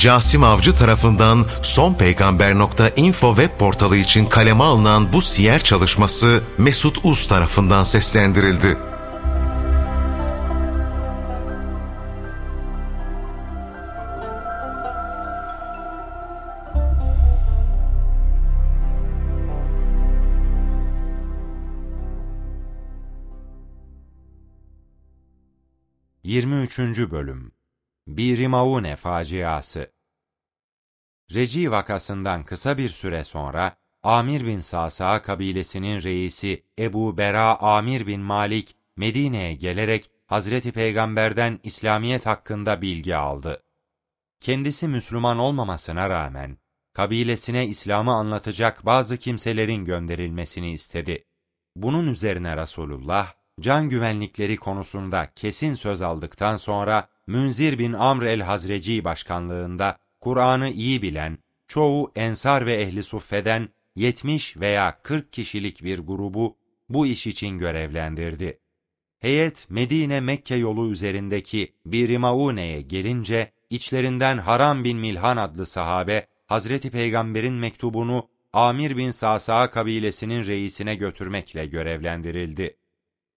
Casim Avcı tarafından sonpeygamber.info web portalı için kaleme alınan bu siyer çalışması Mesut Uz tarafından seslendirildi. Yirmi üçüncü Bölüm Bir Maune Faciası Reci vakasından kısa bir süre sonra Amir bin Sasa kabilesinin reisi Ebu Bera Amir bin Malik Medine'ye gelerek Hazreti Peygamber'den İslamiyet hakkında bilgi aldı. Kendisi Müslüman olmamasına rağmen kabilesine İslam'ı anlatacak bazı kimselerin gönderilmesini istedi. Bunun üzerine Resulullah can güvenlikleri konusunda kesin söz aldıktan sonra Münzir bin Amr el-Hazreci başkanlığında Kur'an'ı iyi bilen, çoğu ensar ve ehli suffeden 70 veya 40 kişilik bir grubu bu iş için görevlendirdi. Heyet Medine-Mekke yolu üzerindeki Bir Maune'ye gelince içlerinden Haram bin Milhan adlı sahabe Hazreti Peygamber'in mektubunu Amir bin Sasa kabilesinin reisine götürmekle görevlendirildi.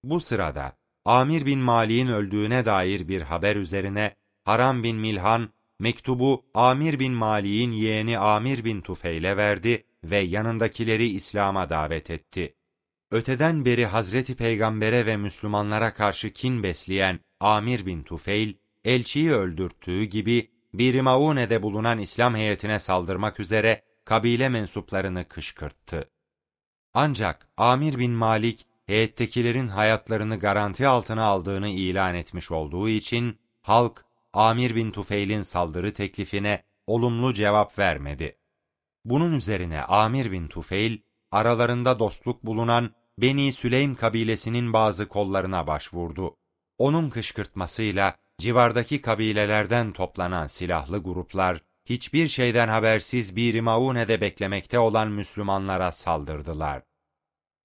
Bu sırada Amir bin Mali'nin öldüğüne dair bir haber üzerine Haram bin Milhan mektubu Amir bin Mali'nin yeğeni Amir bin Tufeil'e verdi ve yanındakileri İslam'a davet etti. Öteden beri Hazreti Peygamber'e ve Müslümanlara karşı kin besleyen Amir bin Tufeil, elçiyi öldürttüğü gibi bir Maune'de bulunan İslam heyetine saldırmak üzere kabile mensuplarını kışkırttı. Ancak Amir bin Malik, heyettekilerin hayatlarını garanti altına aldığını ilan etmiş olduğu için, halk Amir bin Tufeil'in saldırı teklifine olumlu cevap vermedi. Bunun üzerine Amir bin Tufeil, aralarında dostluk bulunan Beni Süleym kabilesinin bazı kollarına başvurdu. Onun kışkırtmasıyla civardaki kabilelerden toplanan silahlı gruplar, hiçbir şeyden habersiz bir Maune'de beklemekte olan Müslümanlara saldırdılar.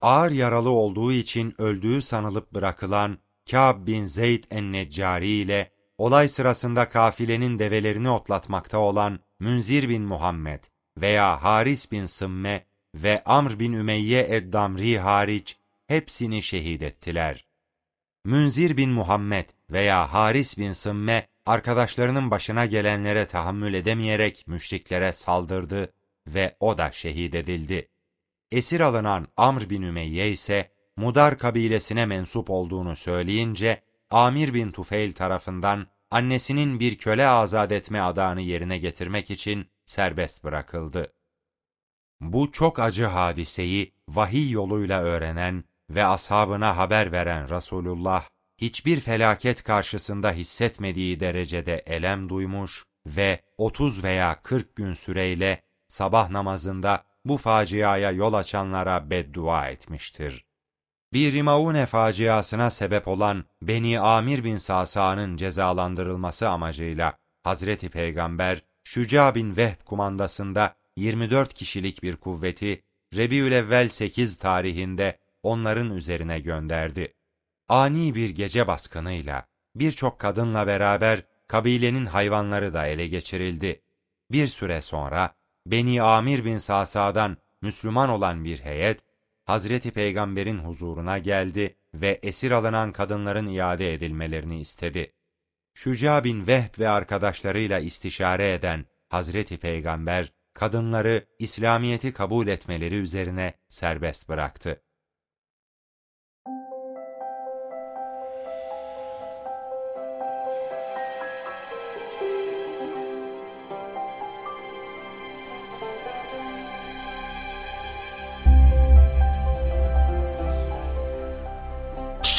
Ağır yaralı olduğu için öldüğü sanılıp bırakılan Kâb bin Zeyd en-Neccari ile olay sırasında kafilenin develerini otlatmakta olan Münzir bin Muhammed veya Haris bin Sımme ve Amr bin Ümeyye Eddamri hariç hepsini şehit ettiler. Münzir bin Muhammed veya Haris bin Sımme arkadaşlarının başına gelenlere tahammül edemeyerek müşriklere saldırdı ve o da şehit edildi. Esir alınan Amr bin Ümeyye ise Mudar kabilesine mensup olduğunu söyleyince Amir bin Tufeil tarafından annesinin bir köle azat etme adağını yerine getirmek için serbest bırakıldı. Bu çok acı hadiseyi vahiy yoluyla öğrenen ve ashabına haber veren Resulullah, hiçbir felaket karşısında hissetmediği derecede elem duymuş ve 30 veya 40 gün süreyle sabah namazında bu faciaya yol açanlara beddua etmiştir bir Rimaune faciasına sebep olan Beni Amir bin Sasa'nın cezalandırılması amacıyla Hazreti Peygamber Şüca bin Vehb kumandasında 24 kişilik bir kuvveti Rebiülevvel 8 tarihinde onların üzerine gönderdi. Ani bir gece baskınıyla birçok kadınla beraber kabilenin hayvanları da ele geçirildi. Bir süre sonra Beni Amir bin Sasa'dan Müslüman olan bir heyet Hazreti Peygamber'in huzuruna geldi ve esir alınan kadınların iade edilmelerini istedi. Şüca bin Vehb ve arkadaşlarıyla istişare eden Hazreti Peygamber, kadınları İslamiyet'i kabul etmeleri üzerine serbest bıraktı.